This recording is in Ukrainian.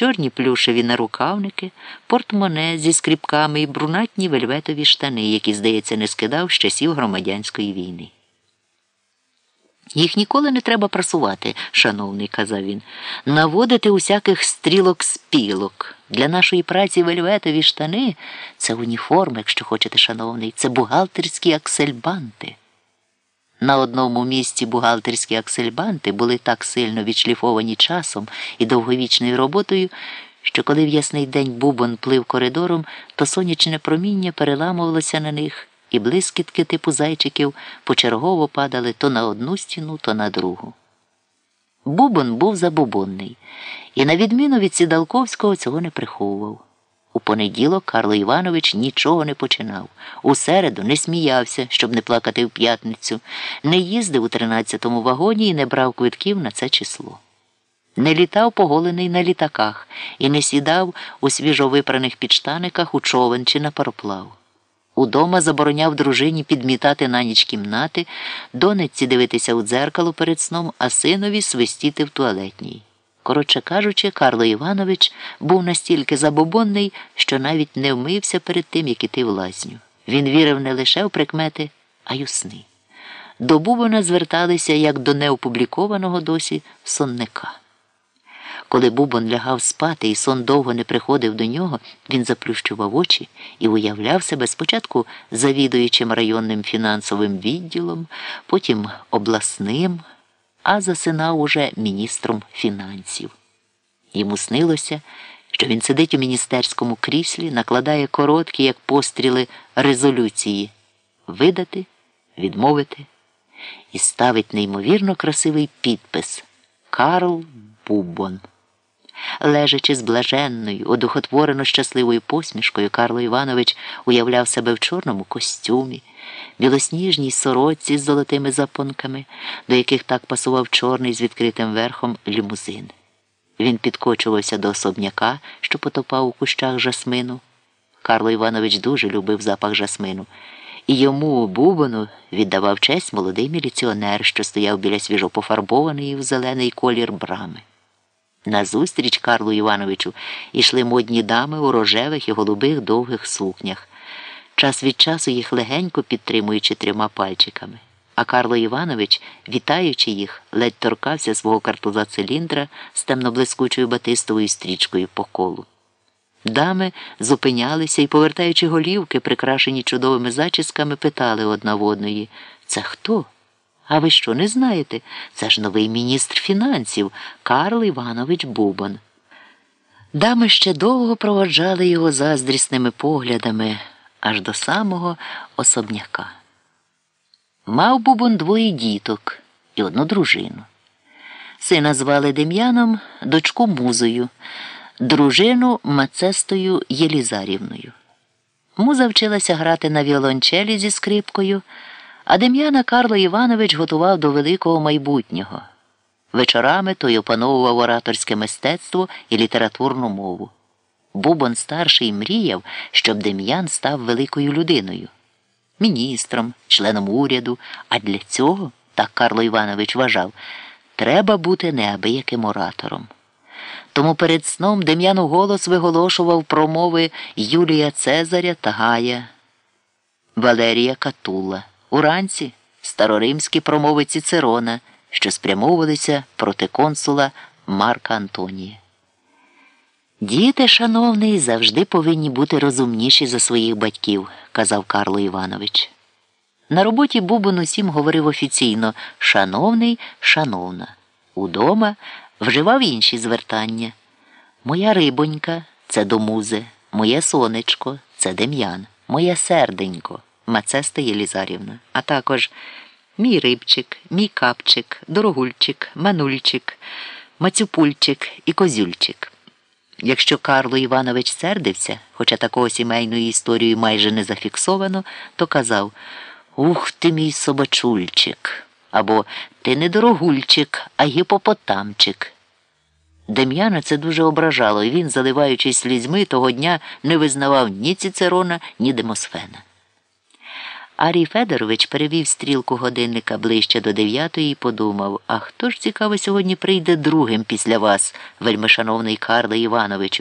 чорні плюшеві нарукавники, портмоне зі скріпками і брунатні вельветові штани, які, здається, не скидав з часів громадянської війни. Їх ніколи не треба прасувати, шановний, казав він, наводити усяких стрілок спілок. Для нашої праці вельветові штани це уніформа, якщо хочете, шановний, це бухгалтерські аксельбанти. На одному місці бухгалтерські аксельбанти були так сильно відшліфовані часом і довговічною роботою, що коли в ясний день бубон плив коридором, то сонячне проміння переламувалося на них, і блискітки типу зайчиків почергово падали то на одну стіну, то на другу. Бубон був забубонний, і, на відміну від Сідалковського, цього не приховував. У понеділок Карло Іванович нічого не починав. У середу не сміявся, щоб не плакати в п'ятницю, не їздив у тринадцятому вагоні і не брав квитків на це число. Не літав поголений на літаках і не сідав у свіжовипраних підштаниках у човен чи на пароплав. Удома забороняв дружині підмітати на ніч кімнати, донечці дивитися у дзеркало перед сном, а синові свистіти в туалетній. Коротше кажучи, Карло Іванович був настільки забобонний, що навіть не вмився перед тим, як іти в лазню. Він вірив не лише в прикмети, а й у сни. До Бубона зверталися як до неопублікованого досі сонника. Коли Бубон лягав спати і сон довго не приходив до нього, він заплющував очі і уявляв себе спочатку завідуючим районним фінансовим відділом, потім обласним а засинав уже міністром фінансів. Йому снилося, що він сидить у міністерському кріслі, накладає короткі, як постріли, резолюції видати, відмовити і ставить неймовірно красивий підпис Карл Бубон. Лежачи з блаженною, одухотворено щасливою посмішкою, Карло Іванович уявляв себе в чорному костюмі, білосніжній сороці з золотими запонками, до яких так пасував чорний з відкритим верхом лімузин. Він підкочувався до особняка, що потопав у кущах жасмину. Карло Іванович дуже любив запах жасмину, і йому бубону віддавав честь молодий міліціонер, що стояв біля свіжопофарбованої в зелений колір брами. Назустріч Карлу Івановичу йшли модні дами у рожевих і голубих довгих сукнях, час від часу їх легенько підтримуючи трьома пальчиками. А Карло Іванович, вітаючи їх, ледь торкався свого картуза циліндра з темноблискучою батистовою стрічкою по колу. Дами зупинялися і, повертаючи голівки, прикрашені чудовими зачісками, питали одна в одної Це хто? А ви що не знаєте? Це ж новий міністр фінансів Карл Іванович Бубон. Дами ще довго проводжали його заздрісними поглядами аж до самого особняка. Мав Бубон двоє діток і одну дружину. Сина звали Дем'яном, дочку Музою, дружину Мацестою Єлізарівною. Муза вчилася грати на віолончелі зі скрипкою. А Дем'яна Карло Іванович готував до великого майбутнього. Вечорами той опановував ораторське мистецтво і літературну мову. Бубон старший мріяв, щоб Дем'ян став великою людиною, міністром, членом уряду, а для цього, так Карло Іванович вважав, треба бути неабияким оратором. Тому перед сном Дем'ян у голос виголошував промови Юлія Цезаря та Гая, Валерія Катула. Уранці староримські промови Цицерона, що спрямовувалися проти консула Марка Антонія. Діти, шановний, завжди повинні бути розумніші за своїх батьків, казав Карло Іванович. На роботі Бубон усім говорив офіційно шановний, шановна. Удома вживав інші звертання. Моя рибонька це до музи, моє сонечко це Дем'ян, моє серденько. Мацеста Єлізарівна, а також мій рибчик, мій капчик, дорогульчик, манульчик, мацюпульчик і козюльчик. Якщо Карло Іванович сердився, хоча такого сімейною історією майже не зафіксовано, то казав Ух ти, мій собачульчик, або Ти не дорогульчик, а гіпопотамчик. Дем'яна це дуже ображало, і він, заливаючись слізьми, того дня не визнавав ні Цицерона, ні Демосфена. Арій Федорович перевів стрілку годинника ближче до дев'ятої і подумав, а хто ж цікаво сьогодні прийде другим після вас, вельмишановний Карле Івановичу?